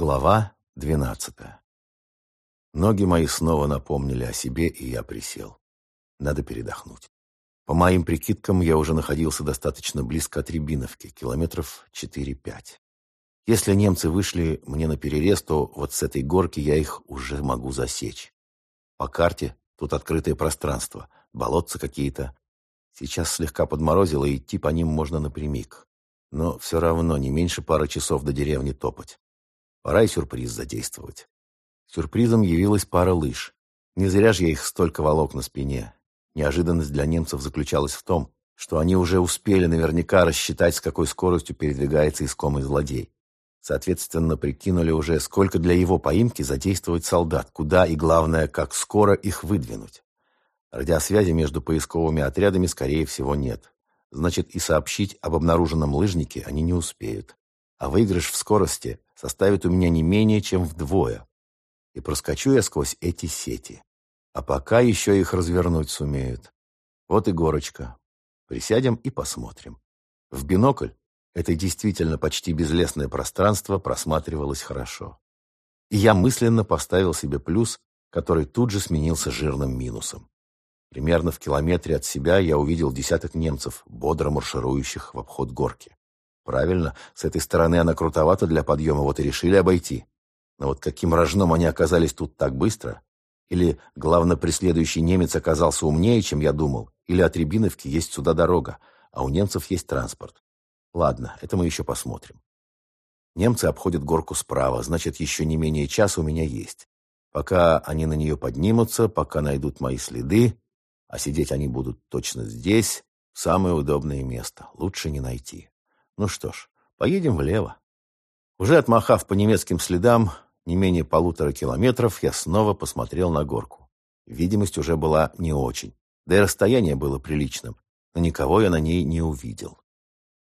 Глава двенадцатая. Ноги мои снова напомнили о себе, и я присел. Надо передохнуть. По моим прикидкам, я уже находился достаточно близко от Рябиновки, километров 4-5. Если немцы вышли мне на перерез, то вот с этой горки я их уже могу засечь. По карте тут открытое пространство, болотца какие-то. Сейчас слегка подморозило, и идти по ним можно напрямик. Но все равно не меньше пары часов до деревни топать. Пора и сюрприз задействовать. Сюрпризом явилась пара лыж. Не зря же я их столько волок на спине. Неожиданность для немцев заключалась в том, что они уже успели наверняка рассчитать, с какой скоростью передвигается искомый злодей. Соответственно, прикинули уже, сколько для его поимки задействовать солдат, куда и, главное, как скоро их выдвинуть. Радиосвязи между поисковыми отрядами, скорее всего, нет. Значит, и сообщить об обнаруженном лыжнике они не успеют. А выигрыш в скорости составит у меня не менее чем вдвое. И проскочу я сквозь эти сети. А пока еще их развернуть сумеют. Вот и горочка. Присядем и посмотрим. В бинокль это действительно почти безлесное пространство просматривалось хорошо. И я мысленно поставил себе плюс, который тут же сменился жирным минусом. Примерно в километре от себя я увидел десяток немцев, бодро марширующих в обход горки. Правильно, с этой стороны она крутовата для подъема, вот и решили обойти. Но вот каким рожном они оказались тут так быстро? Или главно преследующий немец оказался умнее, чем я думал? Или от Рябиновки есть сюда дорога, а у немцев есть транспорт? Ладно, это мы еще посмотрим. Немцы обходят горку справа, значит, еще не менее часа у меня есть. Пока они на нее поднимутся, пока найдут мои следы, а сидеть они будут точно здесь, самое удобное место, лучше не найти. Ну что ж, поедем влево. Уже отмахав по немецким следам не менее полутора километров, я снова посмотрел на горку. Видимость уже была не очень, да и расстояние было приличным, но никого я на ней не увидел.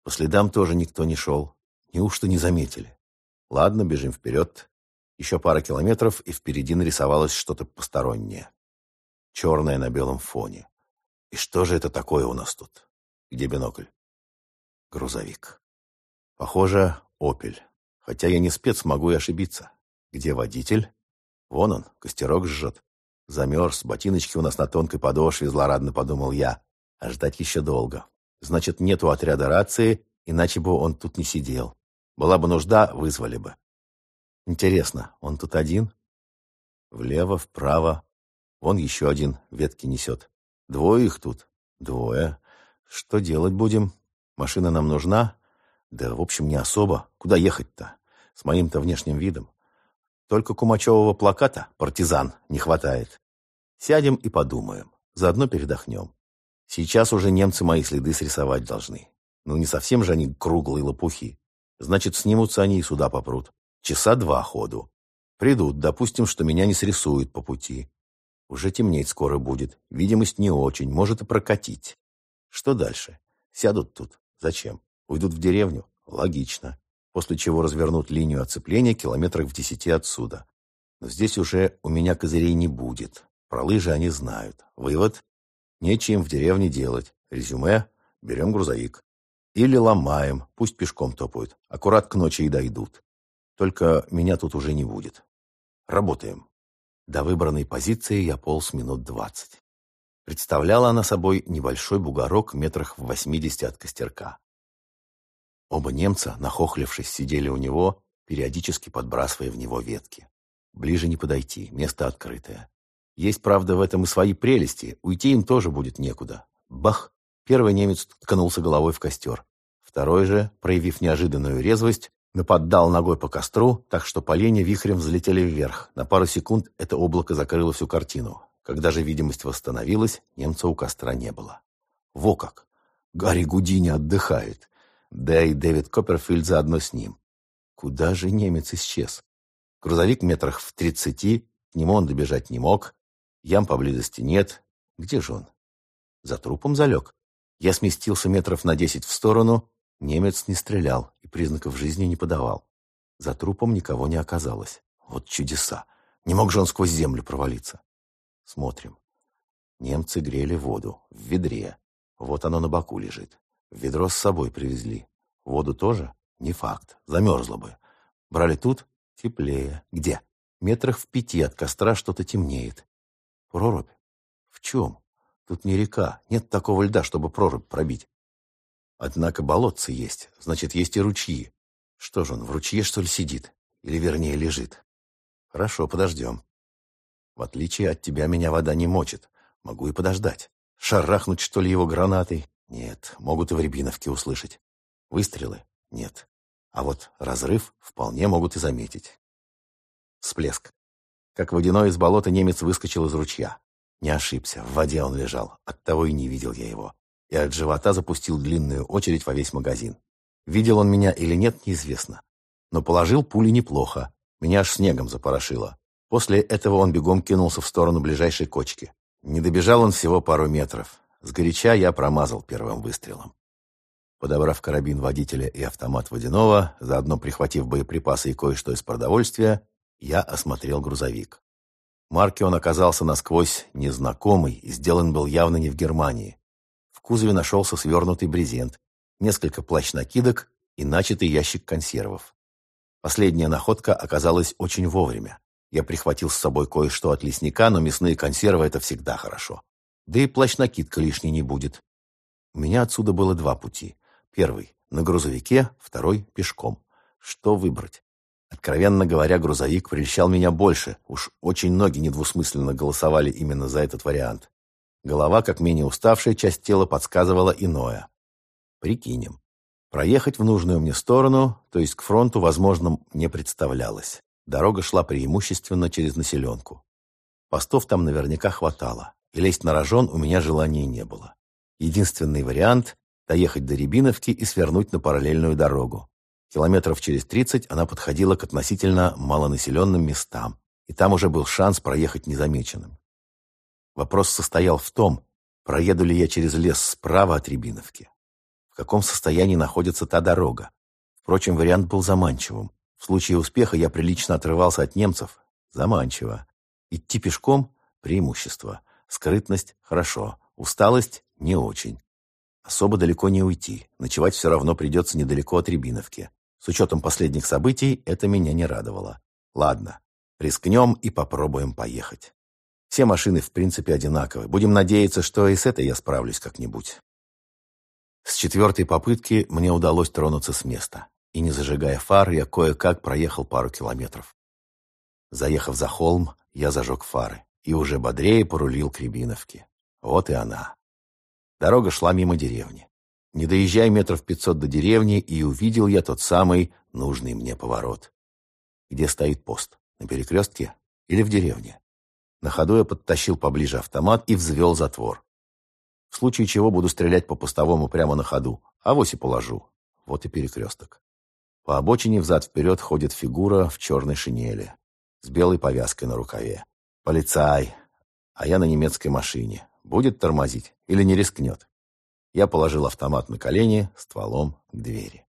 По следам тоже никто не шел, неужто не заметили. Ладно, бежим вперед. Еще пара километров, и впереди нарисовалось что-то постороннее. Черное на белом фоне. И что же это такое у нас тут? Где бинокль? Грузовик. Похоже, «Опель». Хотя я не спец, могу и ошибиться. Где водитель? Вон он, костерок жжет. Замерз, ботиночки у нас на тонкой подошве, злорадно подумал я. А ждать еще долго. Значит, нету отряда рации, иначе бы он тут не сидел. Была бы нужда, вызвали бы. Интересно, он тут один? Влево, вправо. Вон еще один ветки несет. Двое их тут. Двое. Что делать будем? Машина нам нужна? Да, в общем, не особо. Куда ехать-то? С моим-то внешним видом. Только кумачевого плаката «Партизан» не хватает. Сядем и подумаем. Заодно передохнем. Сейчас уже немцы мои следы срисовать должны. Ну, не совсем же они круглые лопухи. Значит, снимутся они и сюда попрут. Часа два ходу. Придут, допустим, что меня не срисуют по пути. Уже темнеть скоро будет. Видимость не очень, может и прокатить. Что дальше? Сядут тут, Зачем? Уйдут в деревню? Логично. После чего развернут линию оцепления километрах в десяти отсюда. Но здесь уже у меня козырей не будет. Про лыжи они знают. Вывод? Нечем в деревне делать. Резюме? Берем грузовик. Или ломаем, пусть пешком топают. Аккурат к ночи и дойдут. Только меня тут уже не будет. Работаем. До выбранной позиции я полз минут двадцать. Представляла она собой небольшой бугорок метрах в восьмидесяти от костерка. Оба немца, нахохлившись, сидели у него, периодически подбрасывая в него ветки. Ближе не подойти, место открытое. Есть, правда, в этом и свои прелести, уйти им тоже будет некуда. Бах! Первый немец ткнулся головой в костер. Второй же, проявив неожиданную резвость, наподдал ногой по костру, так что поленья вихрем взлетели вверх. На пару секунд это облако закрыло всю картину. Когда же видимость восстановилась, немца у костра не было. Во как! Гарри Гудини отдыхает. Да и Дэвид Копперфильд заодно с ним. Куда же немец исчез? Грузовик метрах в тридцати, к нему он добежать не мог. Ям поблизости нет. Где же он? За трупом залег. Я сместился метров на десять в сторону. Немец не стрелял и признаков жизни не подавал. За трупом никого не оказалось. Вот чудеса. Не мог же он сквозь землю провалиться. Смотрим. Немцы грели воду в ведре. Вот оно на боку лежит. Ведро с собой привезли. Воду тоже? Не факт. Замерзло бы. Брали тут? Теплее. Где? Метрах в пяти от костра что-то темнеет. Прорубь? В чем? Тут не река, нет такого льда, чтобы прорубь пробить. Однако болотцы есть, значит, есть и ручьи. Что же он, в ручье, что ли, сидит? Или, вернее, лежит? Хорошо, подождем. В отличие от тебя, меня вода не мочит. Могу и подождать. Шарахнуть, что ли, его гранатой? Нет, могут и в Рябиновке услышать. Выстрелы? Нет. А вот разрыв вполне могут и заметить. Всплеск. Как водяной из болота немец выскочил из ручья. Не ошибся, в воде он лежал, оттого и не видел я его. И от живота запустил длинную очередь во весь магазин. Видел он меня или нет, неизвестно. Но положил пули неплохо. Меня аж снегом запорошило. После этого он бегом кинулся в сторону ближайшей кочки. Не добежал он всего пару метров. Сгоряча я промазал первым выстрелом. Подобрав карабин водителя и автомат водяного, заодно прихватив боеприпасы и кое-что из продовольствия, я осмотрел грузовик. Марки он оказался насквозь незнакомый и сделан был явно не в Германии. В кузове нашелся свернутый брезент, несколько плащ-накидок и начатый ящик консервов. Последняя находка оказалась очень вовремя. Я прихватил с собой кое-что от лесника, но мясные консервы — это всегда хорошо. Да и плащ-накидка лишней не будет. У меня отсюда было два пути. Первый — на грузовике, второй — пешком. Что выбрать? Откровенно говоря, грузовик прельщал меня больше. Уж очень ноги недвусмысленно голосовали именно за этот вариант. Голова, как менее уставшая часть тела, подсказывала иное. Прикинем. Проехать в нужную мне сторону, то есть к фронту, возможным не представлялось. Дорога шла преимущественно через населенку. Постов там наверняка хватало, и лезть на рожон у меня желания не было. Единственный вариант – доехать до Рябиновки и свернуть на параллельную дорогу. Километров через 30 она подходила к относительно малонаселенным местам, и там уже был шанс проехать незамеченным. Вопрос состоял в том, проеду ли я через лес справа от Рябиновки. В каком состоянии находится та дорога. Впрочем, вариант был заманчивым. В случае успеха я прилично отрывался от немцев. Заманчиво. Идти пешком – преимущество. Скрытность – хорошо. Усталость – не очень. Особо далеко не уйти. Ночевать все равно придется недалеко от Рябиновки. С учетом последних событий это меня не радовало. Ладно, рискнем и попробуем поехать. Все машины в принципе одинаковы. Будем надеяться, что и с этой я справлюсь как-нибудь. С четвертой попытки мне удалось тронуться с места. И не зажигая фар, я кое-как проехал пару километров. Заехав за холм, я зажег фары и уже бодрее порулил к Рябиновке. Вот и она. Дорога шла мимо деревни. Не доезжая метров пятьсот до деревни, и увидел я тот самый нужный мне поворот. Где стоит пост? На перекрестке или в деревне? На ходу я подтащил поближе автомат и взвел затвор. В случае чего буду стрелять по постовому прямо на ходу, а вось и положу. Вот и перекресток. По обочине взад-вперед ходит фигура в черной шинели, с белой повязкой на рукаве. Полицай, а я на немецкой машине. Будет тормозить или не рискнет? Я положил автомат на колени, стволом к двери.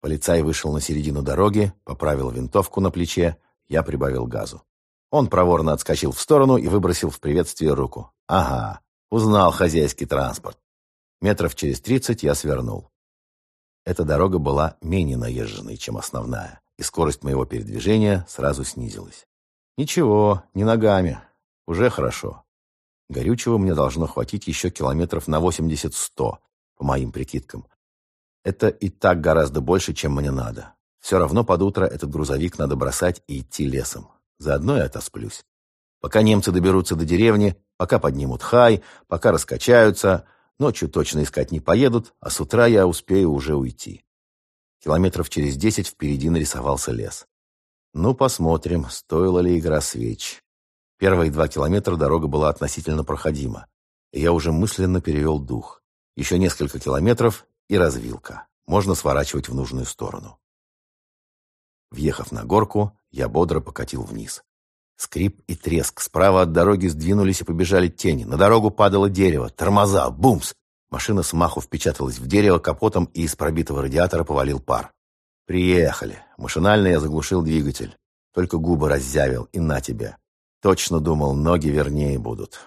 Полицай вышел на середину дороги, поправил винтовку на плече, я прибавил газу. Он проворно отскочил в сторону и выбросил в приветствие руку. «Ага, узнал хозяйский транспорт». Метров через тридцать я свернул. Эта дорога была менее наезженной, чем основная, и скорость моего передвижения сразу снизилась. Ничего, не ногами. Уже хорошо. Горючего мне должно хватить еще километров на 80-100, по моим прикидкам. Это и так гораздо больше, чем мне надо. Все равно под утро этот грузовик надо бросать и идти лесом. Заодно и отосплюсь. Пока немцы доберутся до деревни, пока поднимут хай, пока раскачаются, ночью точно искать не поедут, а с утра я успею уже уйти. Километров через десять впереди нарисовался лес. Ну, посмотрим, стоила ли игра свеч. Первые два километра дорога была относительно проходима, я уже мысленно перевел дух. Еще несколько километров и развилка. Можно сворачивать в нужную сторону. Въехав на горку, я бодро покатил вниз. Скрип и треск. Справа от дороги сдвинулись и побежали тени. На дорогу падало дерево. Тормоза. Бумс! Машина с маху впечаталась в дерево капотом, и из пробитого радиатора повалил пар. «Приехали!» Машинально я заглушил двигатель. Только губы раззявил, и на тебе. Точно думал, ноги вернее будут.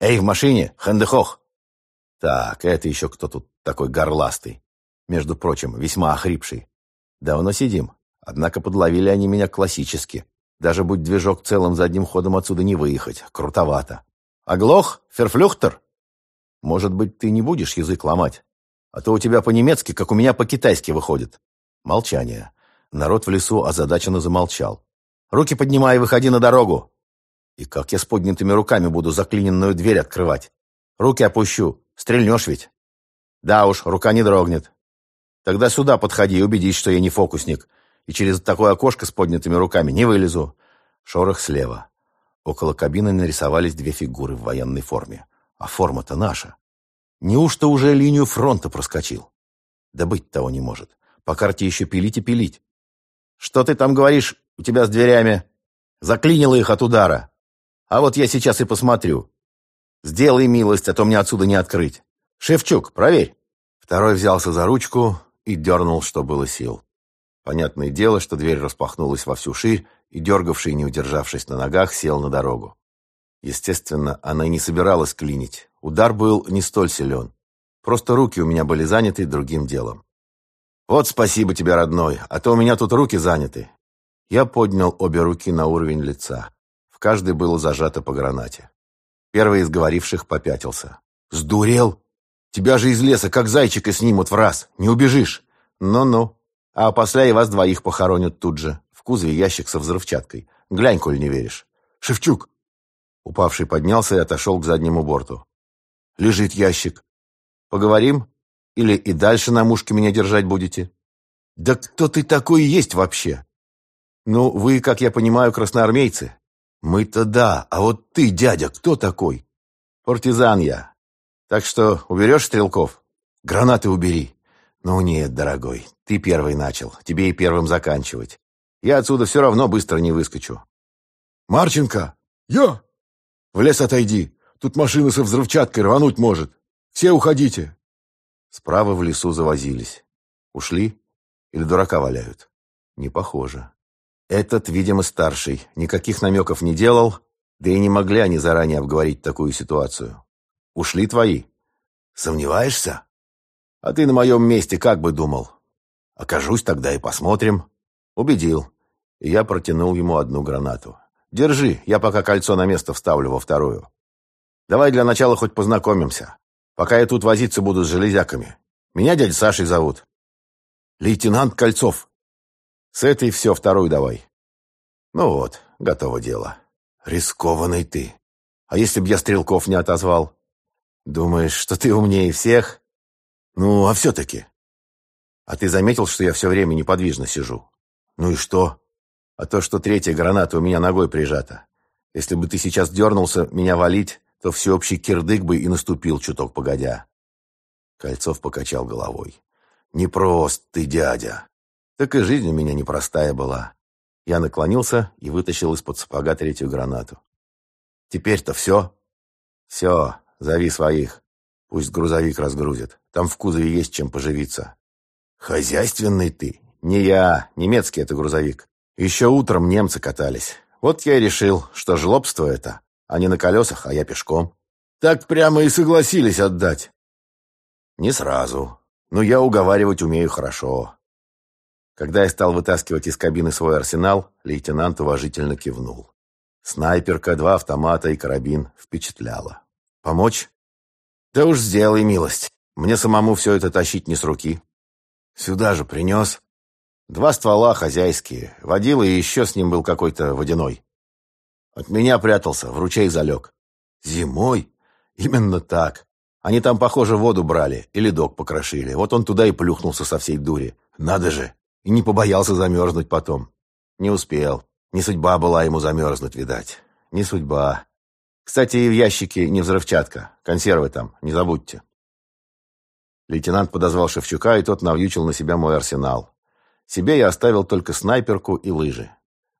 «Эй, в машине! Хэндехох!» Так, это еще кто тут такой горластый? Между прочим, весьма охрипший. Давно сидим. Однако подловили они меня классически. Даже будь движок целым задним ходом отсюда не выехать. Крутовато. Оглох? Ферфлюхтер? Может быть, ты не будешь язык ломать? А то у тебя по-немецки, как у меня по-китайски выходит. Молчание. Народ в лесу озадаченно замолчал. «Руки поднимай и выходи на дорогу!» И как я с поднятыми руками буду заклиненную дверь открывать? Руки опущу. Стрельнешь ведь? Да уж, рука не дрогнет. Тогда сюда подходи и убедись, что я не фокусник. И через такое окошко с поднятыми руками не вылезу. Шорох слева. Около кабины нарисовались две фигуры в военной форме. А форма-то наша. Неужто уже линию фронта проскочил? Да быть того не может. По карте еще пилить и пилить. Что ты там говоришь у тебя с дверями? Заклинило их от удара. А вот я сейчас и посмотрю. Сделай милость, а то мне отсюда не открыть. Шевчук, проверь. Второй взялся за ручку и дернул, что было сил. Понятное дело, что дверь распахнулась во всю ширь, и дергавший, не удержавшись на ногах, сел на дорогу. Естественно, она и не собиралась клинить. Удар был не столь силен. Просто руки у меня были заняты другим делом. «Вот спасибо тебе, родной, а то у меня тут руки заняты». Я поднял обе руки на уровень лица. В каждой было зажато по гранате. Первый из говоривших попятился. «Сдурел? Тебя же из леса, как зайчика, снимут в раз. Не убежишь!» «Ну-ну. А после и вас двоих похоронят тут же. В кузове ящик со взрывчаткой. Глянь, коль не веришь». «Шевчук!» Упавший поднялся и отошел к заднему борту. «Лежит ящик. Поговорим? Или и дальше на мушке меня держать будете?» «Да кто ты такой есть вообще?» «Ну, вы, как я понимаю, красноармейцы. Мы-то да, а вот ты, дядя, кто такой? Партизан я. Так что уберешь стрелков? Гранаты убери. Ну нет, дорогой, ты первый начал, тебе и первым заканчивать. Я отсюда все равно быстро не выскочу. Марченко! Я! В лес отойди, тут машина со взрывчаткой рвануть может. Все уходите. Справа в лесу завозились. Ушли? Или дурака валяют? Не похоже. Этот, видимо, старший, никаких намеков не делал, да и не могли они заранее обговорить такую ситуацию. Ушли твои. Сомневаешься? А ты на моем месте как бы думал? Окажусь тогда и посмотрим. Убедил. И я протянул ему одну гранату. Держи, я пока кольцо на место вставлю во вторую. Давай для начала хоть познакомимся. Пока я тут возиться буду с железяками. Меня дядя Сашей зовут. Лейтенант Кольцов. С этой все, вторую давай. Ну вот, готово дело. Рискованный ты. А если б я стрелков не отозвал? Думаешь, что ты умнее всех? Ну, а все-таки. А ты заметил, что я все время неподвижно сижу? Ну и что? А то, что третья граната у меня ногой прижата. Если бы ты сейчас дернулся меня валить, то всеобщий кирдык бы и наступил чуток погодя. Кольцов покачал головой. «Непрост ты, дядя. Так и жизнь у меня непростая была. Я наклонился и вытащил из-под сапога третью гранату. «Теперь-то все?» «Все, зови своих. Пусть грузовик разгрузит. Там в кузове есть чем поживиться». «Хозяйственный ты?» «Не я. Немецкий это грузовик. Еще утром немцы катались. Вот я и решил, что жлобство это. Они на колесах, а я пешком». «Так прямо и согласились отдать?» «Не сразу. Но я уговаривать умею хорошо. Когда я стал вытаскивать из кабины свой арсенал, лейтенант уважительно кивнул. Снайперка, два автомата и карабин впечатляло. «Помочь?» «Да уж сделай милость. Мне самому все это тащить не с руки. Сюда же принес. Два ствола хозяйские. Водила и еще с ним был какой-то водяной. От меня прятался, в ручей залег. Зимой? Именно так. Они там, похоже, воду брали и ледок покрошили. Вот он туда и плюхнулся со всей дури. Надо же, и не побоялся замерзнуть потом. Не успел. Не судьба была ему замерзнуть, видать. Не судьба. Кстати, и в ящике не взрывчатка. Консервы там, не забудьте. Лейтенант подозвал Шевчука, и тот навьючил на себя мой арсенал. Себе я оставил только снайперку и лыжи.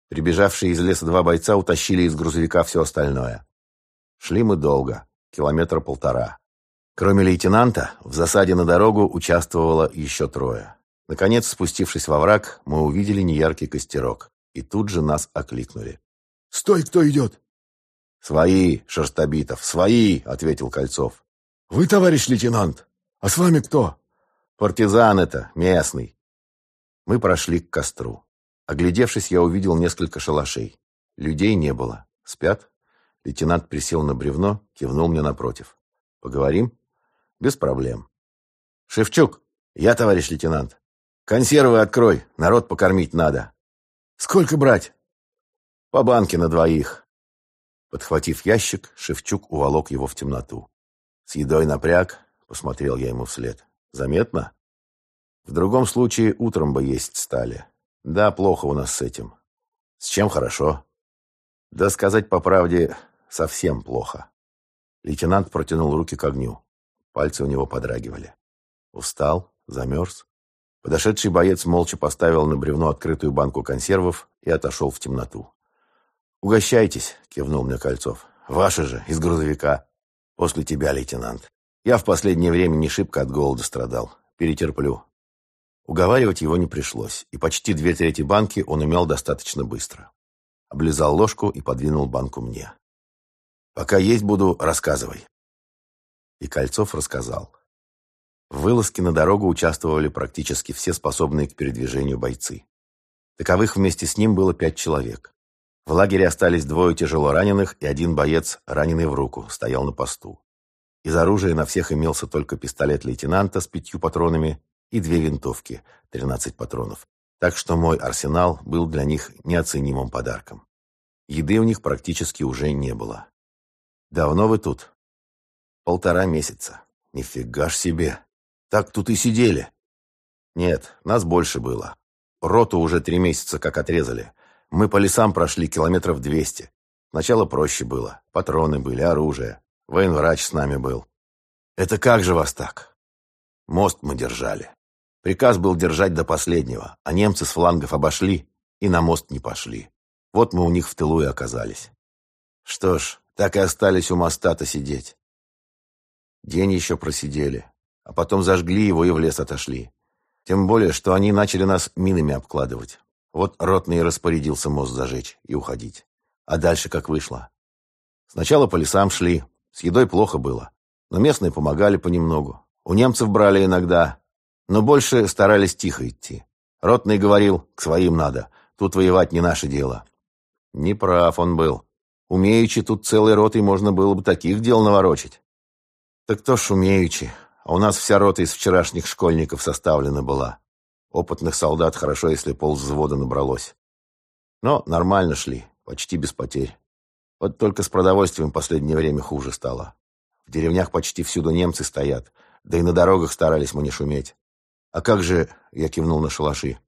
Прибежавшие из леса два бойца утащили из грузовика все остальное. Шли мы долго, километра полтора. Кроме лейтенанта, в засаде на дорогу участвовало еще трое. Наконец, спустившись во враг, мы увидели неяркий костерок. И тут же нас окликнули. «Стой, кто идет!» «Свои, Шерстобитов, свои!» — ответил Кольцов. «Вы, товарищ лейтенант? А с вами кто?» «Партизан это, местный». Мы прошли к костру. Оглядевшись, я увидел несколько шалашей. Людей не было. Спят? Лейтенант присел на бревно, кивнул мне напротив. Поговорим? Без проблем. Шевчук, я, товарищ лейтенант. Консервы открой, народ покормить надо. Сколько брать? По банке на двоих. Подхватив ящик, Шевчук уволок его в темноту. С едой напряг, посмотрел я ему вслед. Заметно? В другом случае утром бы есть стали. Да, плохо у нас с этим. С чем хорошо? Да сказать по правде, совсем плохо. Лейтенант протянул руки к огню. Пальцы у него подрагивали. Устал? Замерз? Подошедший боец молча поставил на бревно открытую банку консервов и отошел в темноту. «Угощайтесь», — кивнул мне Кольцов. «Ваши же, из грузовика. После тебя, лейтенант. Я в последнее время не шибко от голода страдал. Перетерплю». Уговаривать его не пришлось, и почти две трети банки он умел достаточно быстро. Облизал ложку и подвинул банку мне. «Пока есть буду, рассказывай». И Кольцов рассказал. В вылазке на дорогу участвовали практически все способные к передвижению бойцы. Таковых вместе с ним было пять человек. В лагере остались двое тяжело раненых, и один боец, раненый в руку, стоял на посту. Из оружия на всех имелся только пистолет лейтенанта с пятью патронами и две винтовки, 13 патронов. Так что мой арсенал был для них неоценимым подарком. Еды у них практически уже не было. «Давно вы тут?» «Полтора месяца. Нифига ж себе! Так тут и сидели!» «Нет, нас больше было. Роту уже три месяца как отрезали. Мы по лесам прошли километров двести. Сначала проще было. Патроны были, оружие. Военврач с нами был. Это как же вас так? Мост мы держали. Приказ был держать до последнего, а немцы с флангов обошли и на мост не пошли. Вот мы у них в тылу и оказались. Что ж, так и остались у моста-то сидеть. День еще просидели, а потом зажгли его и в лес отошли. Тем более, что они начали нас минами обкладывать. Вот ротный распорядился мост зажечь и уходить. А дальше как вышло? Сначала по лесам шли, с едой плохо было, но местные помогали понемногу. У немцев брали иногда, но больше старались тихо идти. Ротный говорил, к своим надо, тут воевать не наше дело. Неправ он был. Умеючи, тут целой ротой можно было бы таких дел наворочить. Так то ж умеючи, а у нас вся рота из вчерашних школьников составлена была. Опытных солдат хорошо, если пол взвода набралось. Но нормально шли, почти без потерь. Вот только с продовольствием в последнее время хуже стало. В деревнях почти всюду немцы стоят, да и на дорогах старались мы не шуметь. А как же, я кивнул на шалаши.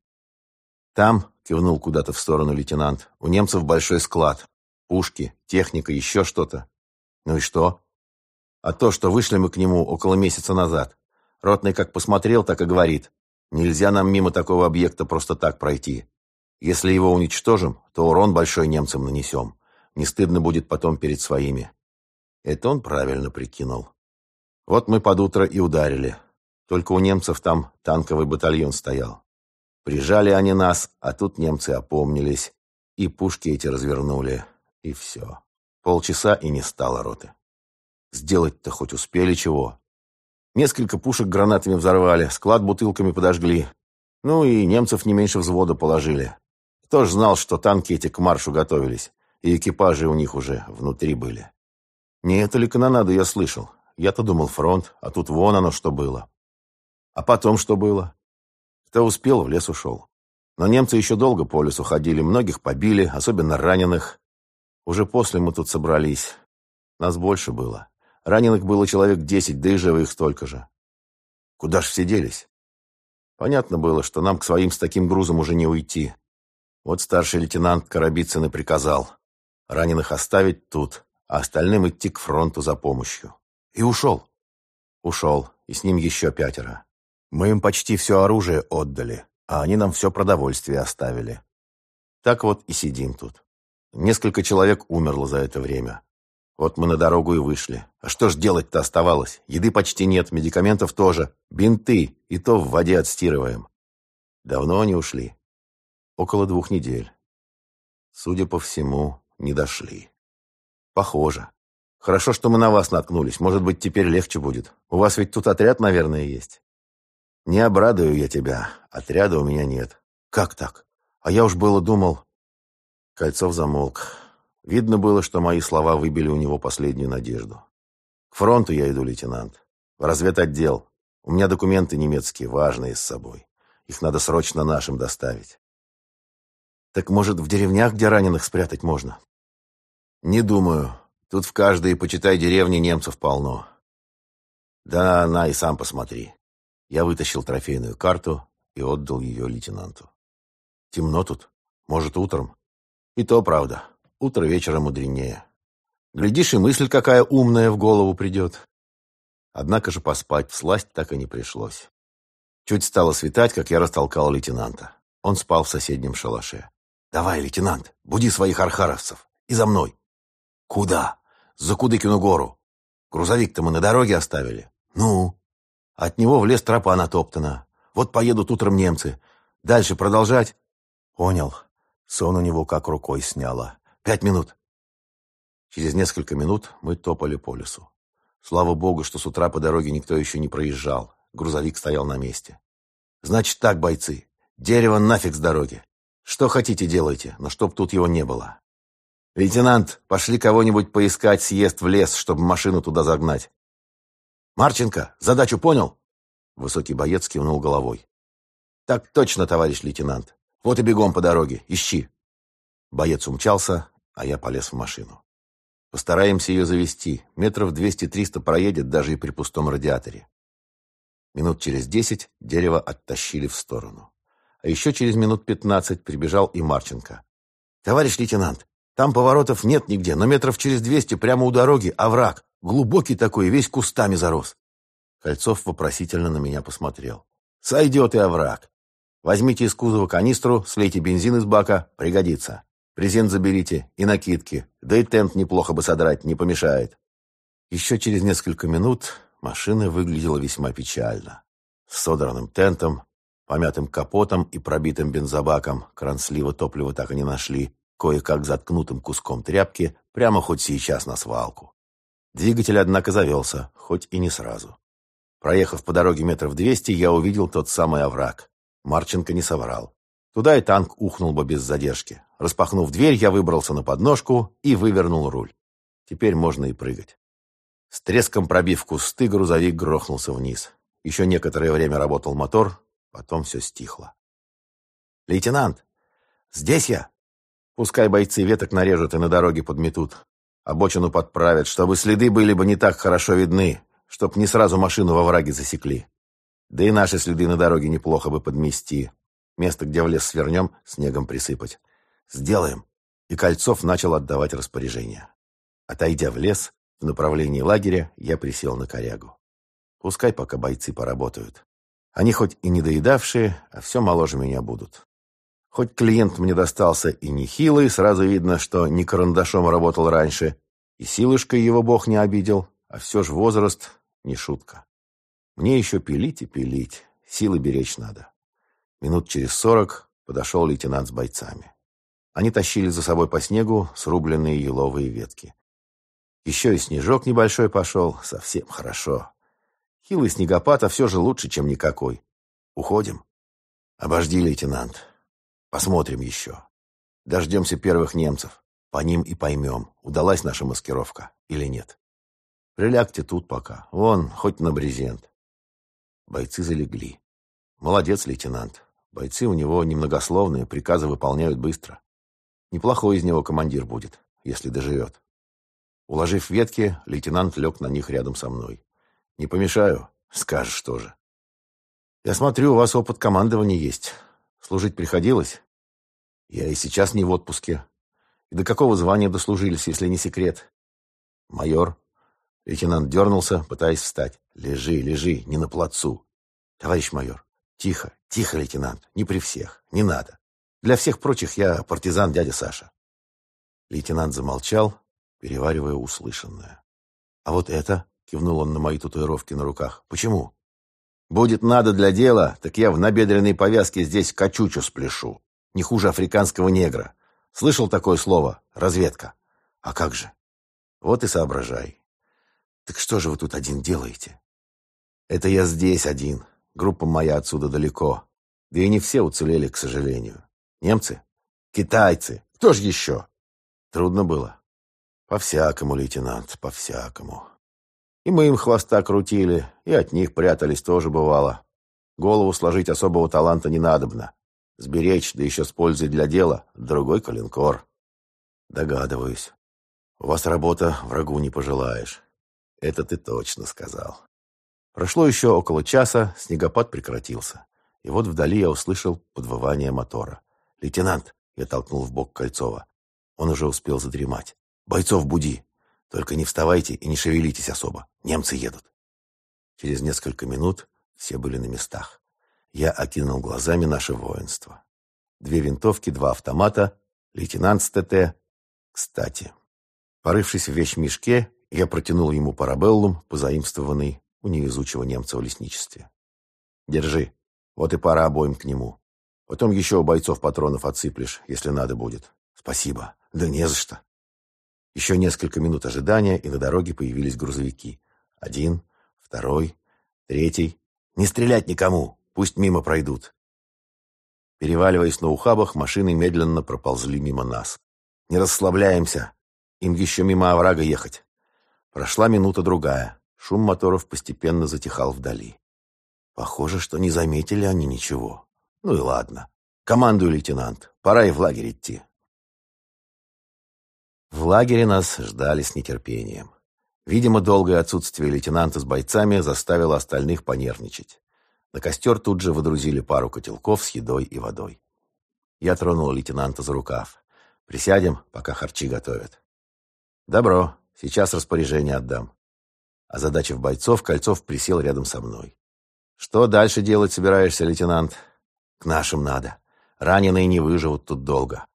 Там, кивнул куда-то в сторону лейтенант, у немцев большой склад. Пушки, техника, еще что-то. Ну и что? А то, что вышли мы к нему около месяца назад. Ротный как посмотрел, так и говорит. Нельзя нам мимо такого объекта просто так пройти. Если его уничтожим, то урон большой немцам нанесем. Не стыдно будет потом перед своими. Это он правильно прикинул. Вот мы под утро и ударили. Только у немцев там танковый батальон стоял. Прижали они нас, а тут немцы опомнились. И пушки эти развернули. И все. Полчаса и не стало роты. Сделать-то хоть успели чего. Несколько пушек гранатами взорвали, склад бутылками подожгли. Ну и немцев не меньше взвода положили. Кто ж знал, что танки эти к маршу готовились, и экипажи у них уже внутри были. Не это ли канонаду я слышал? Я-то думал фронт, а тут вон оно что было. А потом что было? Кто успел, в лес ушел. Но немцы еще долго по лесу ходили, многих побили, особенно раненых. Уже после мы тут собрались. Нас больше было. Раненых было человек десять, да и живых столько же. Куда ж все делись? Понятно было, что нам к своим с таким грузом уже не уйти. Вот старший лейтенант Коробицын и приказал раненых оставить тут, а остальным идти к фронту за помощью. И ушел. Ушел, и с ним еще пятеро. Мы им почти все оружие отдали, а они нам все продовольствие оставили. Так вот и сидим тут. Несколько человек умерло за это время. Вот мы на дорогу и вышли. А что ж делать-то оставалось? Еды почти нет, медикаментов тоже. Бинты, и то в воде отстирываем. Давно они ушли? Около двух недель. Судя по всему, не дошли. Похоже. Хорошо, что мы на вас наткнулись. Может быть, теперь легче будет. У вас ведь тут отряд, наверное, есть. Не обрадую я тебя. Отряда у меня нет. Как так? А я уж было думал... Кольцов замолк. Видно было, что мои слова выбили у него последнюю надежду. К фронту я иду, лейтенант. В разведотдел. У меня документы немецкие, важные с собой. Их надо срочно нашим доставить. Так, может, в деревнях, где раненых спрятать можно? Не думаю. Тут в каждой, почитай, деревне немцев полно. Да, на и сам посмотри. Я вытащил трофейную карту и отдал ее лейтенанту. Темно тут. Может, утром. И то правда. Утро вечера мудренее. Глядишь, и мысль какая умная в голову придет. Однако же поспать всласть так и не пришлось. Чуть стало светать, как я растолкал лейтенанта. Он спал в соседнем шалаше. «Давай, лейтенант, буди своих архаровцев. И за мной». «Куда?» «За Кудыкину гору. Грузовик-то мы на дороге оставили». «Ну?» «От него в лес тропа натоптана. Вот поедут утром немцы. Дальше продолжать?» «Понял». Сон у него как рукой сняло. Пять минут. Через несколько минут мы топали по лесу. Слава богу, что с утра по дороге никто еще не проезжал. Грузовик стоял на месте. Значит так, бойцы, дерево нафиг с дороги. Что хотите, делайте, но чтоб тут его не было. Лейтенант, пошли кого-нибудь поискать съезд в лес, чтобы машину туда загнать. Марченко, задачу понял? Высокий боец кивнул головой. Так точно, товарищ лейтенант. Вот и бегом по дороге, ищи. Боец умчался, а я полез в машину. Постараемся ее завести. Метров двести-триста проедет даже и при пустом радиаторе. Минут через десять дерево оттащили в сторону. А еще через минут пятнадцать прибежал и Марченко. «Товарищ лейтенант, там поворотов нет нигде, но метров через двести прямо у дороги овраг. Глубокий такой, весь кустами зарос». Кольцов вопросительно на меня посмотрел. «Сойдет и овраг. Возьмите из кузова канистру, слейте бензин из бака, пригодится. Презент заберите и накидки. Да и тент неплохо бы содрать, не помешает. Еще через несколько минут машина выглядела весьма печально. С содранным тентом, помятым капотом и пробитым бензобаком, кранслива топлива так и не нашли, кое-как заткнутым куском тряпки, прямо хоть сейчас на свалку. Двигатель, однако, завелся, хоть и не сразу. Проехав по дороге метров двести, я увидел тот самый овраг. Марченко не соврал. Туда и танк ухнул бы без задержки. Распахнув дверь, я выбрался на подножку и вывернул руль. Теперь можно и прыгать. С треском пробив кусты, грузовик грохнулся вниз. Еще некоторое время работал мотор, потом все стихло. «Лейтенант, здесь я?» Пускай бойцы веток нарежут и на дороге подметут. Обочину подправят, чтобы следы были бы не так хорошо видны, чтоб не сразу машину во враге засекли. Да и наши следы на дороге неплохо бы подмести. Место, где в лес свернем, снегом присыпать. Сделаем. И Кольцов начал отдавать распоряжения. Отойдя в лес, в направлении лагеря, я присел на корягу. Пускай пока бойцы поработают. Они хоть и не доедавшие, а все моложе меня будут. Хоть клиент мне достался и нехилый, сразу видно, что не карандашом работал раньше, и силушкой его бог не обидел, а все ж возраст не шутка. Мне еще пилить и пилить, силы беречь надо. Минут через сорок подошел лейтенант с бойцами. Они тащили за собой по снегу срубленные еловые ветки. Еще и снежок небольшой пошел, совсем хорошо. Хилый снегопад, а все же лучше, чем никакой. Уходим? Обожди, лейтенант. Посмотрим еще. Дождемся первых немцев. По ним и поймем, удалась наша маскировка или нет. Прилягте тут пока. Вон, хоть на брезент. Бойцы залегли. Молодец, лейтенант. Бойцы у него немногословные, приказы выполняют быстро. Неплохой из него командир будет, если доживет. Уложив ветки, лейтенант лег на них рядом со мной. «Не помешаю?» «Скажешь тоже». «Я смотрю, у вас опыт командования есть. Служить приходилось?» «Я и сейчас не в отпуске. И до какого звания дослужились, если не секрет?» «Майор». Лейтенант дернулся, пытаясь встать. «Лежи, лежи, не на плацу». «Товарищ майор, Тихо, тихо, лейтенант, не при всех, не надо. Для всех прочих я партизан дядя Саша. Лейтенант замолчал, переваривая услышанное. А вот это, кивнул он на мои татуировки на руках. Почему? Будет надо для дела, так я в набедренной повязке здесь качучу спляшу. Не хуже африканского негра. Слышал такое слово? Разведка. А как же? Вот и соображай. Так что же вы тут один делаете? Это я здесь один, Группа моя отсюда далеко. Да и не все уцелели, к сожалению. Немцы? Китайцы? Кто же еще? Трудно было. По-всякому, лейтенант, по-всякому. И мы им хвоста крутили, и от них прятались тоже бывало. Голову сложить особого таланта не надобно. Сберечь, да еще с пользой для дела, другой калинкор. Догадываюсь. У вас работа, врагу не пожелаешь. Это ты точно сказал. Прошло еще около часа, снегопад прекратился. И вот вдали я услышал подвывание мотора. «Лейтенант!» — я толкнул в бок Кольцова. Он уже успел задремать. «Бойцов буди! Только не вставайте и не шевелитесь особо. Немцы едут!» Через несколько минут все были на местах. Я окинул глазами наше воинство. Две винтовки, два автомата, лейтенант с ТТ. Кстати, порывшись в вещмешке, я протянул ему парабеллум, позаимствованный у невезучего немца в лесничестве. «Держи. Вот и пора обоим к нему. Потом еще у бойцов патронов отсыплешь, если надо будет. Спасибо. Да не за что». Еще несколько минут ожидания, и на дороге появились грузовики. Один, второй, третий. «Не стрелять никому! Пусть мимо пройдут!» Переваливаясь на ухабах, машины медленно проползли мимо нас. «Не расслабляемся! Им еще мимо оврага ехать!» Прошла минута-другая. Шум моторов постепенно затихал вдали. Похоже, что не заметили они ничего. Ну и ладно. Командуй, лейтенант. Пора и в лагерь идти. В лагере нас ждали с нетерпением. Видимо, долгое отсутствие лейтенанта с бойцами заставило остальных понервничать. На костер тут же выдрузили пару котелков с едой и водой. Я тронул лейтенанта за рукав. «Присядем, пока харчи готовят». «Добро. Сейчас распоряжение отдам». Озадачив бойцов, Кольцов присел рядом со мной. «Что дальше делать собираешься, лейтенант?» «К нашим надо. Раненые не выживут тут долго.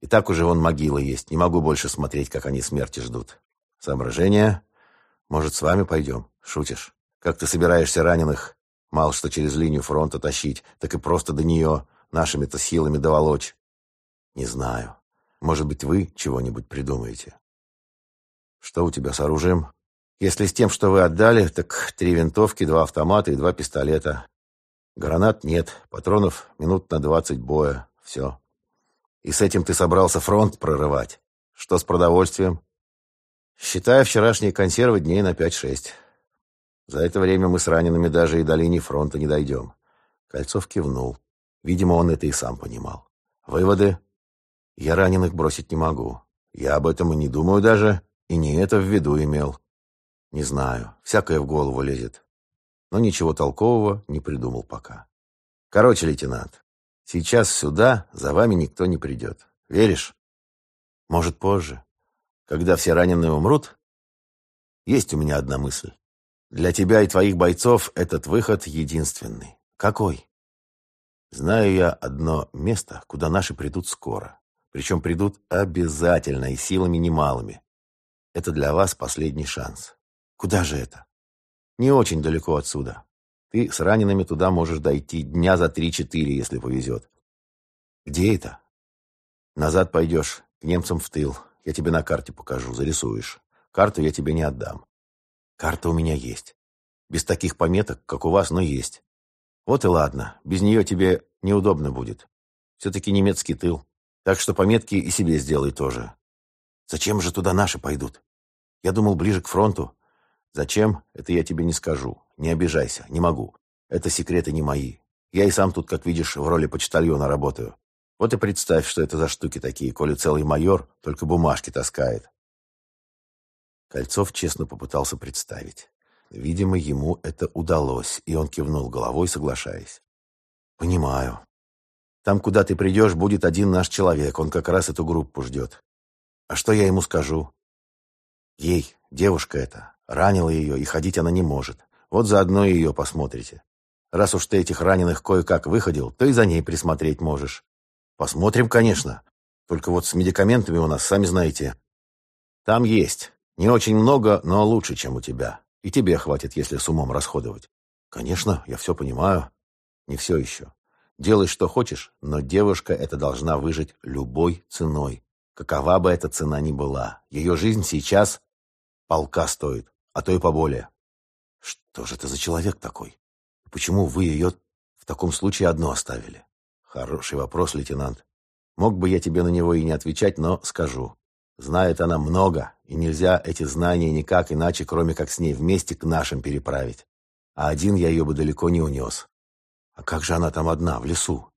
И так уже вон могила есть. Не могу больше смотреть, как они смерти ждут. Соображения? Может, с вами пойдем? Шутишь? Как ты собираешься раненых мало что через линию фронта тащить, так и просто до нее нашими-то силами доволочь? Не знаю. Может быть, вы чего-нибудь придумаете? Что у тебя с оружием? Если с тем, что вы отдали, так три винтовки, два автомата и два пистолета. Гранат нет, патронов минут на двадцать боя. Все. И с этим ты собрался фронт прорывать. Что с продовольствием? Считая вчерашние консервы дней на 5-6. За это время мы с ранеными даже и до линии фронта не дойдем. Кольцов кивнул. Видимо, он это и сам понимал. Выводы? Я раненых бросить не могу. Я об этом и не думаю даже, и не это в виду имел. Не знаю, всякое в голову лезет. Но ничего толкового не придумал пока. Короче, лейтенант, сейчас сюда за вами никто не придет. Веришь? Может, позже когда все раненые умрут? Есть у меня одна мысль. Для тебя и твоих бойцов этот выход единственный. Какой? Знаю я одно место, куда наши придут скоро. Причем придут обязательно и силами немалыми. Это для вас последний шанс. Куда же это? Не очень далеко отсюда. Ты с ранеными туда можешь дойти дня за три-четыре, если повезет. Где это? Назад пойдешь, к немцам в тыл. Я тебе на карте покажу, зарисуешь. Карту я тебе не отдам. Карта у меня есть. Без таких пометок, как у вас, но есть. Вот и ладно, без нее тебе неудобно будет. Все-таки немецкий тыл. Так что пометки и себе сделай тоже. Зачем же туда наши пойдут? Я думал, ближе к фронту. Зачем? Это я тебе не скажу. Не обижайся, не могу. Это секреты не мои. Я и сам тут, как видишь, в роли почтальона работаю. Вот и представь, что это за штуки такие, коли целый майор только бумажки таскает. Кольцов честно попытался представить. Видимо, ему это удалось, и он кивнул головой, соглашаясь. «Понимаю. Там, куда ты придешь, будет один наш человек, он как раз эту группу ждет. А что я ему скажу? Ей, девушка эта, ранила ее, и ходить она не может. Вот заодно и ее посмотрите. Раз уж ты этих раненых кое-как выходил, то и за ней присмотреть можешь. Посмотрим, конечно. Только вот с медикаментами у нас, сами знаете. Там есть. Не очень много, но лучше, чем у тебя. И тебе хватит, если с умом расходовать. Конечно, я все понимаю. Не все еще. Делай, что хочешь, но девушка эта должна выжить любой ценой. Какова бы эта цена ни была. Ее жизнь сейчас полка стоит, а то и поболее. Что же это за человек такой? Почему вы ее в таком случае одну оставили? Хороший вопрос, лейтенант. Мог бы я тебе на него и не отвечать, но скажу. Знает она много, и нельзя эти знания никак иначе, кроме как с ней вместе к нашим переправить. А один я ее бы далеко не унес. А как же она там одна, в лесу?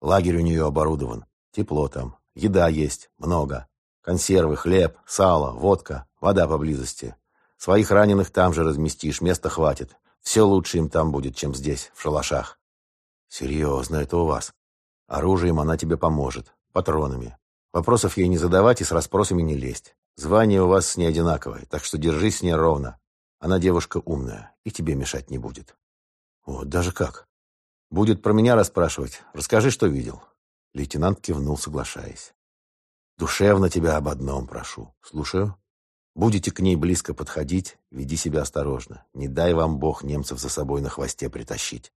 Лагерь у нее оборудован. Тепло там. Еда есть. Много. Консервы, хлеб, сало, водка, вода поблизости. Своих раненых там же разместишь, места хватит. Все лучше им там будет, чем здесь, в шалашах. Серьезно, это у вас. Оружием она тебе поможет. Патронами. Вопросов ей не задавать и с расспросами не лезть. Звание у вас с ней одинаковое, так что держись с ней ровно. Она девушка умная и тебе мешать не будет. Вот даже как. Будет про меня расспрашивать. Расскажи, что видел. Лейтенант кивнул, соглашаясь. Душевно тебя об одном прошу. Слушаю. Будете к ней близко подходить, веди себя осторожно. Не дай вам Бог немцев за собой на хвосте притащить.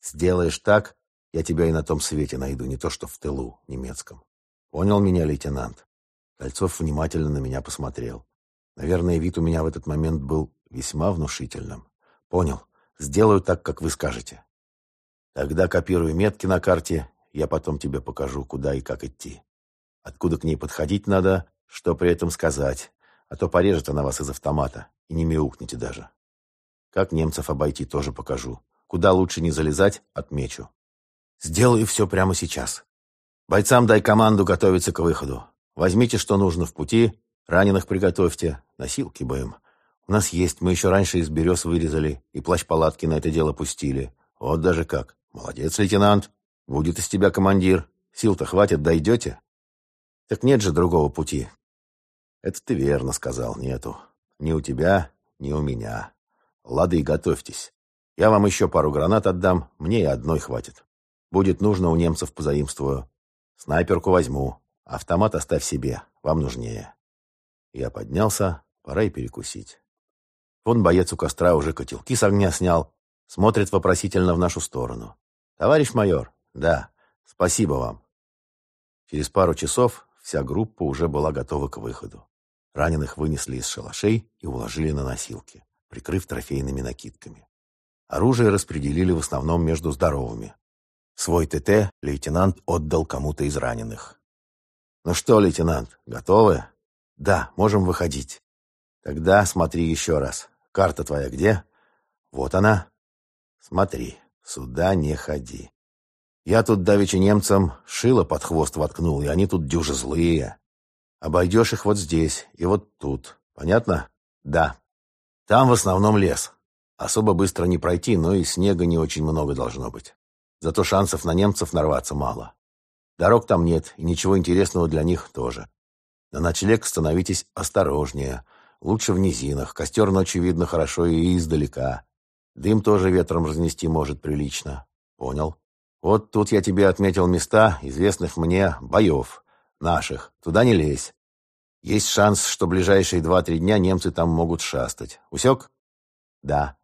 Сделаешь так, я тебя и на том свете найду, не то что в тылу немецком. Понял меня, лейтенант? Кольцов внимательно на меня посмотрел. Наверное, вид у меня в этот момент был весьма внушительным. Понял. Сделаю так, как вы скажете. Тогда копирую метки на карте, я потом тебе покажу, куда и как идти. Откуда к ней подходить надо, что при этом сказать, а то порежет она вас из автомата, и не мяукнете даже. Как немцев обойти, тоже покажу. Куда лучше не залезать, отмечу. Сделаю все прямо сейчас. Бойцам дай команду готовиться к выходу. Возьмите, что нужно в пути, раненых приготовьте, носилки бы им. У нас есть, мы еще раньше из берез вырезали и плащ-палатки на это дело пустили. Вот даже как. Молодец, лейтенант. Будет из тебя командир. Сил-то хватит, дойдете? Так нет же другого пути. Это ты верно сказал, нету. Ни у тебя, ни у меня. Лады, готовьтесь. Я вам еще пару гранат отдам, мне и одной хватит. Будет нужно, у немцев позаимствую. Снайперку возьму. Автомат оставь себе, вам нужнее. Я поднялся, пора и перекусить. Вон боец у костра уже котелки с огня снял, смотрит вопросительно в нашу сторону. «Товарищ майор?» «Да, спасибо вам». Через пару часов вся группа уже была готова к выходу. Раненых вынесли из шалашей и уложили на носилки, прикрыв трофейными накидками. Оружие распределили в основном между здоровыми. Свой ТТ лейтенант отдал кому-то из раненых. «Ну что, лейтенант, готовы?» «Да, можем выходить». «Тогда смотри еще раз. Карта твоя где?» «Вот она». «Смотри, сюда не ходи. Я тут давеча немцам шило под хвост воткнул, и они тут дюжи злые. Обойдешь их вот здесь и вот тут. Понятно? Да. Там в основном лес. Особо быстро не пройти, но и снега не очень много должно быть. Зато шансов на немцев нарваться мало. Дорог там нет, и ничего интересного для них тоже. На ночлег становитесь осторожнее. Лучше в низинах. Костер ночью видно хорошо и издалека. Дым тоже ветром разнести может прилично. Понял? Вот тут я тебе отметил места, известных мне боев. Наших. Туда не лезь. Есть шанс, что ближайшие два-три дня немцы там могут шастать. Усек? Да.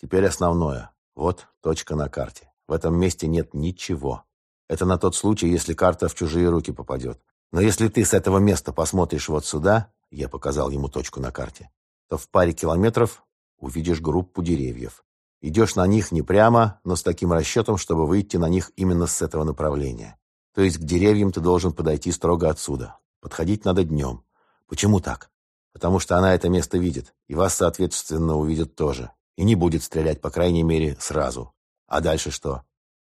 Теперь основное. Вот точка на карте. В этом месте нет ничего. Это на тот случай, если карта в чужие руки попадет. Но если ты с этого места посмотришь вот сюда, я показал ему точку на карте, то в паре километров увидишь группу деревьев. Идешь на них не прямо, но с таким расчетом, чтобы выйти на них именно с этого направления. То есть к деревьям ты должен подойти строго отсюда. Подходить надо днем. Почему так? Потому что она это место видит, и вас, соответственно, увидит тоже. И не будет стрелять, по крайней мере, сразу. А дальше что?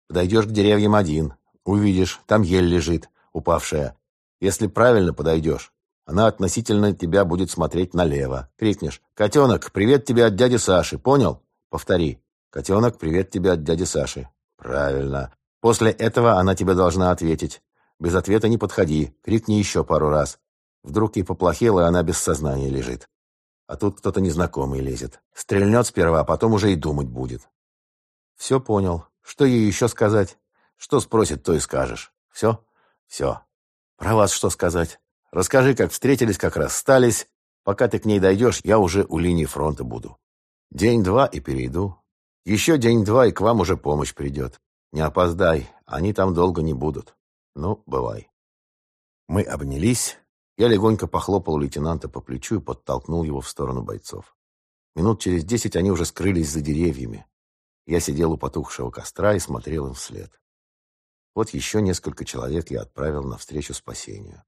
Подойдешь к деревьям один. Увидишь, там ель лежит, упавшая. Если правильно подойдешь, она относительно тебя будет смотреть налево. Крикнешь «Котенок, привет тебе от дяди Саши, понял?» Повтори. «Котенок, привет тебе от дяди Саши». Правильно. После этого она тебе должна ответить. Без ответа не подходи, крикни еще пару раз. Вдруг ей поплохело, и она без сознания лежит. А тут кто-то незнакомый лезет. Стрельнет сперва, а потом уже и думать будет. Все понял. Что ей еще сказать? Что спросит, то и скажешь. Все? Все. Про вас что сказать? Расскажи, как встретились, как расстались. Пока ты к ней дойдешь, я уже у линии фронта буду. День-два и перейду. Еще день-два, и к вам уже помощь придет. Не опоздай, они там долго не будут. Ну, бывай. Мы обнялись. Я легонько похлопал лейтенанта по плечу и подтолкнул его в сторону бойцов. Минут через десять они уже скрылись за деревьями. Я сидел у потухшего костра и смотрел им вслед. Вот еще несколько человек я отправил навстречу спасению.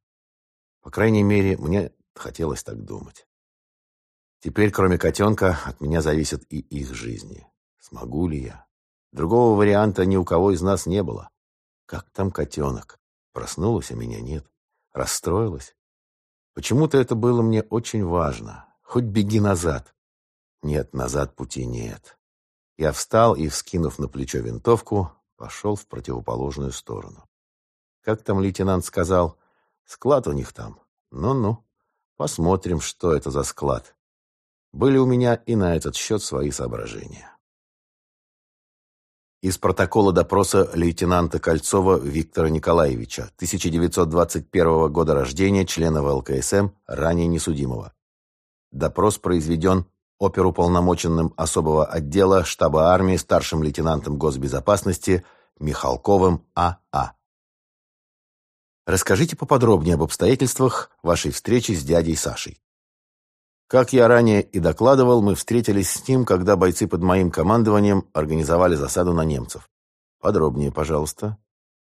По крайней мере, мне хотелось так думать. Теперь, кроме котенка, от меня зависят и их жизни. Смогу ли я? Другого варианта ни у кого из нас не было. Как там котенок? Проснулась, а меня нет. Расстроилась? Почему-то это было мне очень важно. Хоть беги назад. Нет, назад пути нет. Я встал и, вскинув на плечо винтовку, пошел в противоположную сторону. Как там лейтенант сказал, склад у них там. Ну-ну, посмотрим, что это за склад. Были у меня и на этот счет свои соображения. Из протокола допроса лейтенанта Кольцова Виктора Николаевича, 1921 года рождения, члена ВЛКСМ, ранее несудимого. Допрос произведен оперуполномоченным особого отдела штаба армии старшим лейтенантом госбезопасности Михалковым А.А. А. Расскажите поподробнее об обстоятельствах вашей встречи с дядей Сашей. Как я ранее и докладывал, мы встретились с ним, когда бойцы под моим командованием организовали засаду на немцев. Подробнее, пожалуйста.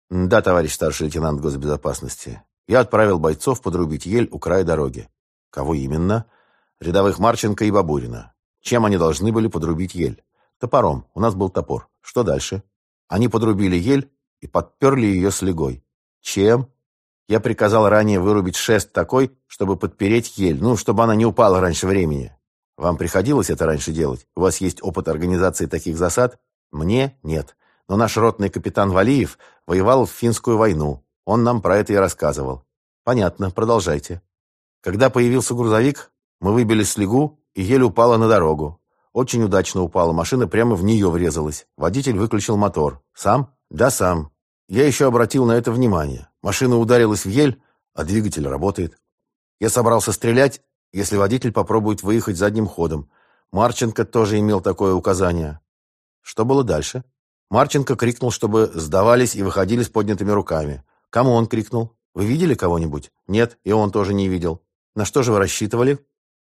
Да, товарищ старший лейтенант госбезопасности. Я отправил бойцов подрубить ель у края дороги. Кого именно? Рядовых Марченко и Бабурина. Чем они должны были подрубить ель? Топором. У нас был топор. Что дальше? Они подрубили ель и подперли ее слегой. Чем? Я приказал ранее вырубить шест такой, чтобы подпереть ель, ну, чтобы она не упала раньше времени. Вам приходилось это раньше делать? У вас есть опыт организации таких засад? Мне нет. Но наш ротный капитан Валиев воевал в финскую войну. Он нам про это и рассказывал. Понятно, продолжайте. Когда появился грузовик, мы выбили слегу, и еле упала на дорогу. Очень удачно упала, машина прямо в нее врезалась. Водитель выключил мотор. Сам? Да, сам. Я еще обратил на это внимание. Машина ударилась в ель, а двигатель работает. Я собрался стрелять, если водитель попробует выехать задним ходом. Марченко тоже имел такое указание. Что было дальше? Марченко крикнул, чтобы сдавались и выходили с поднятыми руками. Кому он крикнул? Вы видели кого-нибудь? Нет, и он тоже не видел. На что же вы рассчитывали?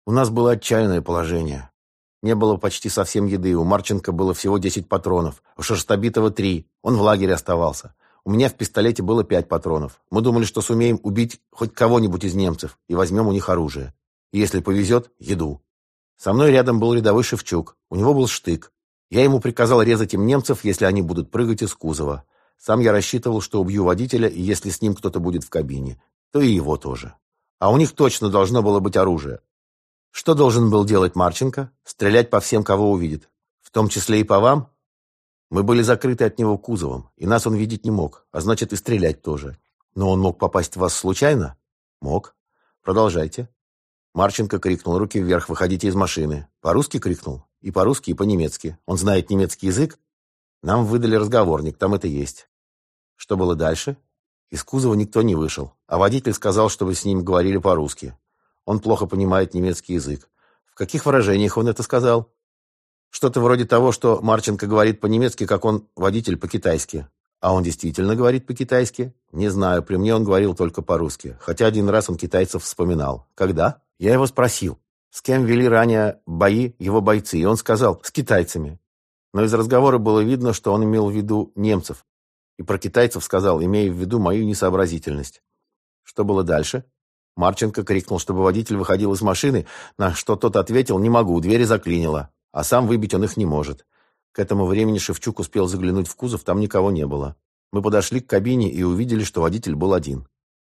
У нас было отчаянное положение. Не было почти совсем еды, у Марченко было всего 10 патронов, у Шерстобитова 3, он в лагере оставался. У меня в пистолете было 5 патронов. Мы думали, что сумеем убить хоть кого-нибудь из немцев и возьмем у них оружие. И если повезет, еду. Со мной рядом был рядовой Шевчук, у него был штык. Я ему приказал резать им немцев, если они будут прыгать из кузова. Сам я рассчитывал, что убью водителя, и если с ним кто-то будет в кабине, то и его тоже. А у них точно должно было быть оружие. Что должен был делать Марченко? Стрелять по всем, кого увидит. В том числе и по вам? Мы были закрыты от него кузовом, и нас он видеть не мог, а значит и стрелять тоже. Но он мог попасть в вас случайно? Мог. Продолжайте. Марченко крикнул, руки вверх, выходите из машины. По-русски крикнул? И по-русски, и по-немецки. Он знает немецкий язык? Нам выдали разговорник, там это есть. Что было дальше? Из кузова никто не вышел, а водитель сказал, чтобы с ним говорили по-русски. Он плохо понимает немецкий язык. В каких выражениях он это сказал? Что-то вроде того, что Марченко говорит по-немецки, как он водитель по-китайски. А он действительно говорит по-китайски? Не знаю, при мне он говорил только по-русски. Хотя один раз он китайцев вспоминал. Когда? Я его спросил, с кем вели ранее бои его бойцы, и он сказал, с китайцами. Но из разговора было видно, что он имел в виду немцев. И про китайцев сказал, имея в виду мою несообразительность. Что было дальше? Марченко крикнул, чтобы водитель выходил из машины, на что тот ответил «не могу, двери заклинило», а сам выбить он их не может. К этому времени Шевчук успел заглянуть в кузов, там никого не было. Мы подошли к кабине и увидели, что водитель был один.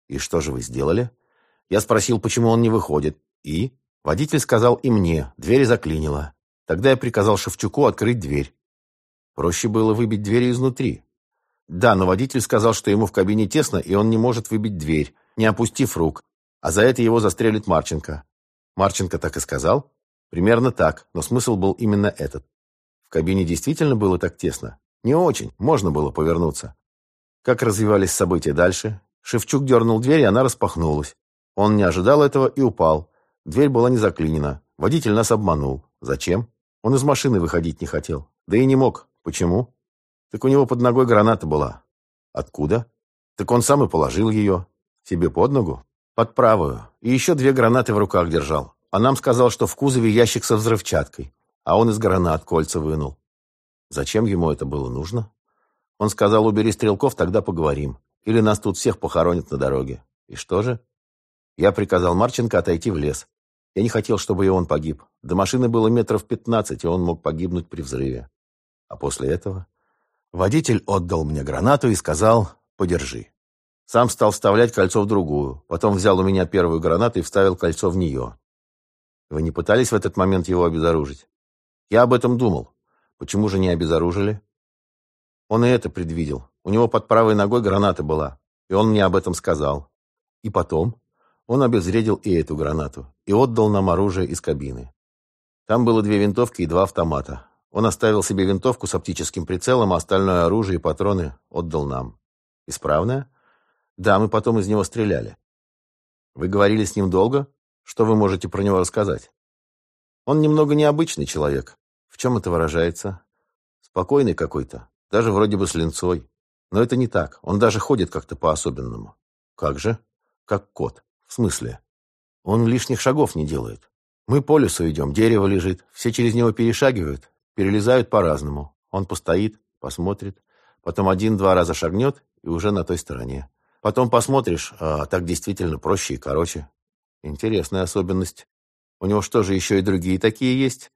«И что же вы сделали?» Я спросил, почему он не выходит. И? Водитель сказал и мне, двери заклинило. Тогда я приказал Шевчуку открыть дверь. Проще было выбить двери изнутри. Да, но водитель сказал, что ему в кабине тесно, и он не может выбить дверь, не опустив рук, а за это его застрелит Марченко. Марченко так и сказал? Примерно так, но смысл был именно этот. В кабине действительно было так тесно? Не очень, можно было повернуться. Как развивались события дальше? Шевчук дернул дверь, и она распахнулась. Он не ожидал этого и упал. Дверь была не заклинена. Водитель нас обманул. Зачем? Он из машины выходить не хотел. Да и не мог. Почему? Так у него под ногой граната была. Откуда? Так он сам и положил ее. Себе под ногу? Под правую. И еще две гранаты в руках держал. А нам сказал, что в кузове ящик со взрывчаткой. А он из гранат кольца вынул. Зачем ему это было нужно? Он сказал, убери стрелков, тогда поговорим. Или нас тут всех похоронят на дороге. И что же? Я приказал Марченко отойти в лес. Я не хотел, чтобы и он погиб. До машины было метров пятнадцать, и он мог погибнуть при взрыве. А после этого водитель отдал мне гранату и сказал «подержи». Сам стал вставлять кольцо в другую. Потом взял у меня первую гранату и вставил кольцо в нее. Вы не пытались в этот момент его обезоружить? Я об этом думал. Почему же не обезоружили? Он и это предвидел. У него под правой ногой граната была, и он мне об этом сказал. И потом он обезвредил и эту гранату, и отдал нам оружие из кабины. Там было две винтовки и два автомата. Он оставил себе винтовку с оптическим прицелом, а остальное оружие и патроны отдал нам. Исправное? Да, мы потом из него стреляли. Вы говорили с ним долго? Что вы можете про него рассказать? Он немного необычный человек. В чем это выражается? Спокойный какой-то. Даже вроде бы с линцой. Но это не так. Он даже ходит как-то по-особенному. Как же? Как кот. В смысле? Он лишних шагов не делает. Мы по лесу идем, дерево лежит. Все через него перешагивают, перелезают по-разному. Он постоит, посмотрит. Потом один-два раза шагнет и уже на той стороне. Потом посмотришь, а так действительно проще и короче. Интересная особенность. У него что же, еще и другие такие есть?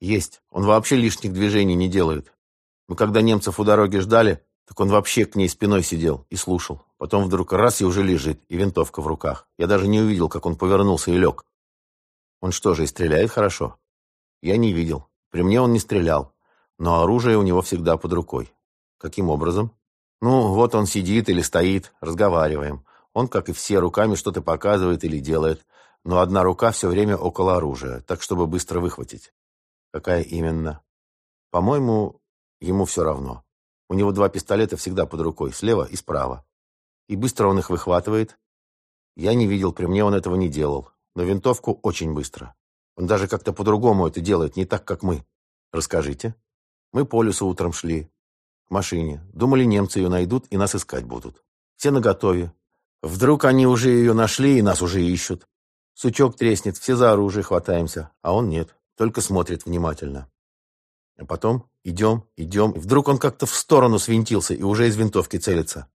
Есть. Он вообще лишних движений не делает. Мы когда немцев у дороги ждали, так он вообще к ней спиной сидел и слушал. Потом вдруг раз и уже лежит, и винтовка в руках. Я даже не увидел, как он повернулся и лег. Он что же, и стреляет хорошо? Я не видел. При мне он не стрелял. Но оружие у него всегда под рукой. Каким образом? Ну, вот он сидит или стоит, разговариваем. Он, как и все, руками что-то показывает или делает. Но одна рука все время около оружия, так, чтобы быстро выхватить. Какая именно? По-моему, Ему все равно. У него два пистолета всегда под рукой, слева и справа. И быстро он их выхватывает. Я не видел, при мне он этого не делал. Но винтовку очень быстро. Он даже как-то по-другому это делает, не так, как мы. Расскажите. Мы по лесу утром шли. К машине. Думали, немцы ее найдут и нас искать будут. Все наготове. Вдруг они уже ее нашли и нас уже ищут. Сучок треснет, все за оружие хватаемся, а он нет, только смотрит внимательно. А потом идем, идем, и вдруг он как-то в сторону свинтился и уже из винтовки целится.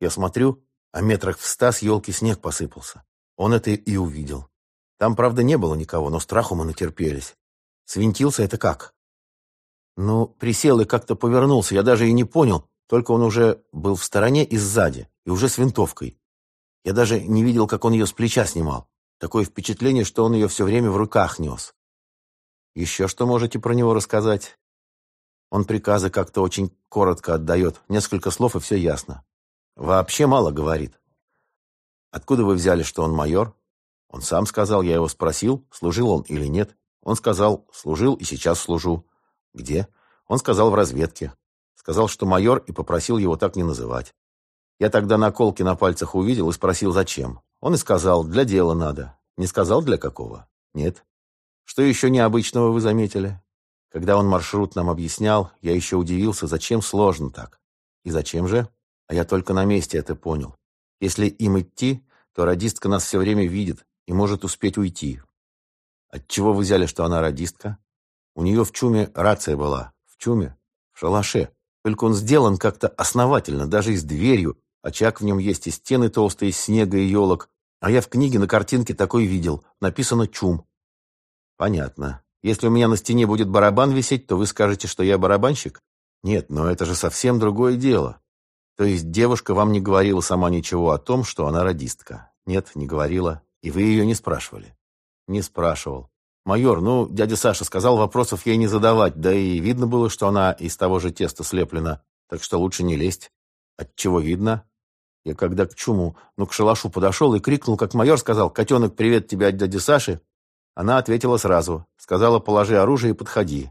Я смотрю, а метрах в ста с елки снег посыпался. Он это и увидел. Там, правда, не было никого, но страху мы натерпелись. Свинтился это как? Ну, присел и как-то повернулся, я даже и не понял, только он уже был в стороне и сзади, и уже с винтовкой. Я даже не видел, как он ее с плеча снимал. Такое впечатление, что он ее все время в руках нес. Еще что можете про него рассказать? Он приказы как-то очень коротко отдает. Несколько слов, и все ясно. Вообще мало говорит. Откуда вы взяли, что он майор? Он сам сказал, я его спросил, служил он или нет. Он сказал, служил и сейчас служу. Где? Он сказал, в разведке. Сказал, что майор, и попросил его так не называть. Я тогда наколки на пальцах увидел и спросил, зачем. Он и сказал, для дела надо. Не сказал, для какого? Нет. Что еще необычного вы заметили? Когда он маршрут нам объяснял, я еще удивился, зачем сложно так. И зачем же? А я только на месте это понял. Если им идти, то радистка нас все время видит и может успеть уйти. Отчего вы взяли, что она радистка? У нее в чуме рация была. В чуме? В шалаше. Только он сделан как-то основательно, даже и с дверью. Очаг в нем есть, и стены толстые из снега и елок. А я в книге на картинке такой видел. Написано «чум». Понятно. Если у меня на стене будет барабан висеть, то вы скажете, что я барабанщик? Нет, но это же совсем другое дело. То есть девушка вам не говорила сама ничего о том, что она радистка? Нет, не говорила. И вы ее не спрашивали? Не спрашивал. Майор, ну, дядя Саша сказал вопросов ей не задавать, да и видно было, что она из того же теста слеплена, так что лучше не лезть. От чего видно? Я когда к чуму, ну, к шалашу подошел и крикнул, как майор сказал, «Котенок, привет тебе от дяди Саши!» Она ответила сразу. Сказала, положи оружие и подходи.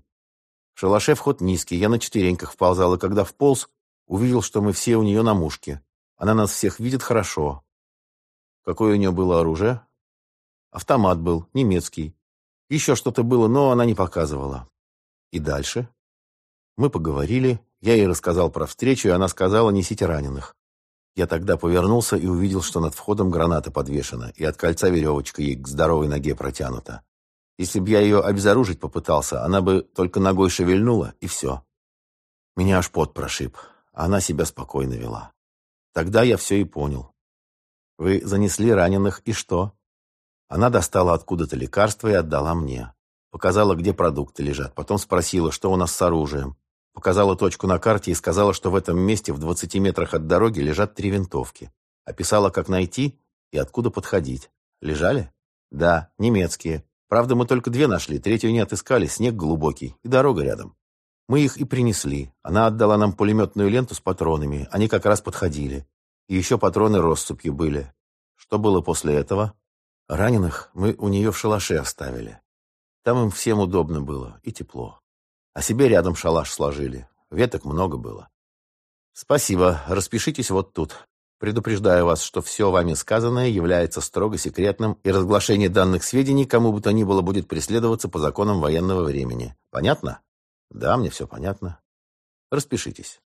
В шалаше вход низкий, я на четвереньках вползал, и когда вполз, увидел, что мы все у нее на мушке. Она нас всех видит хорошо. Какое у нее было оружие? Автомат был, немецкий. Еще что-то было, но она не показывала. И дальше? Мы поговорили, я ей рассказал про встречу, и она сказала, несите раненых. Я тогда повернулся и увидел, что над входом граната подвешена, и от кольца веревочка ей к здоровой ноге протянута. Если б я ее обезоружить попытался, она бы только ногой шевельнула, и все. Меня аж пот прошиб. Она себя спокойно вела. Тогда я все и понял. Вы занесли раненых, и что? Она достала откуда-то лекарство и отдала мне. Показала, где продукты лежат. Потом спросила, что у нас с оружием. Показала точку на карте и сказала, что в этом месте в 20 метрах от дороги лежат три винтовки. Описала, как найти и откуда подходить. Лежали? Да, немецкие. Правда, мы только две нашли, третью не отыскали, снег глубокий и дорога рядом. Мы их и принесли. Она отдала нам пулеметную ленту с патронами. Они как раз подходили. И еще патроны россыпью были. Что было после этого? Раненых мы у нее в шалаше оставили. Там им всем удобно было и тепло. А себе рядом шалаш сложили. Веток много было. Спасибо. Распишитесь вот тут. Предупреждаю вас, что все вами сказанное является строго секретным, и разглашение данных сведений кому бы то ни было будет преследоваться по законам военного времени. Понятно? Да, мне все понятно. Распишитесь.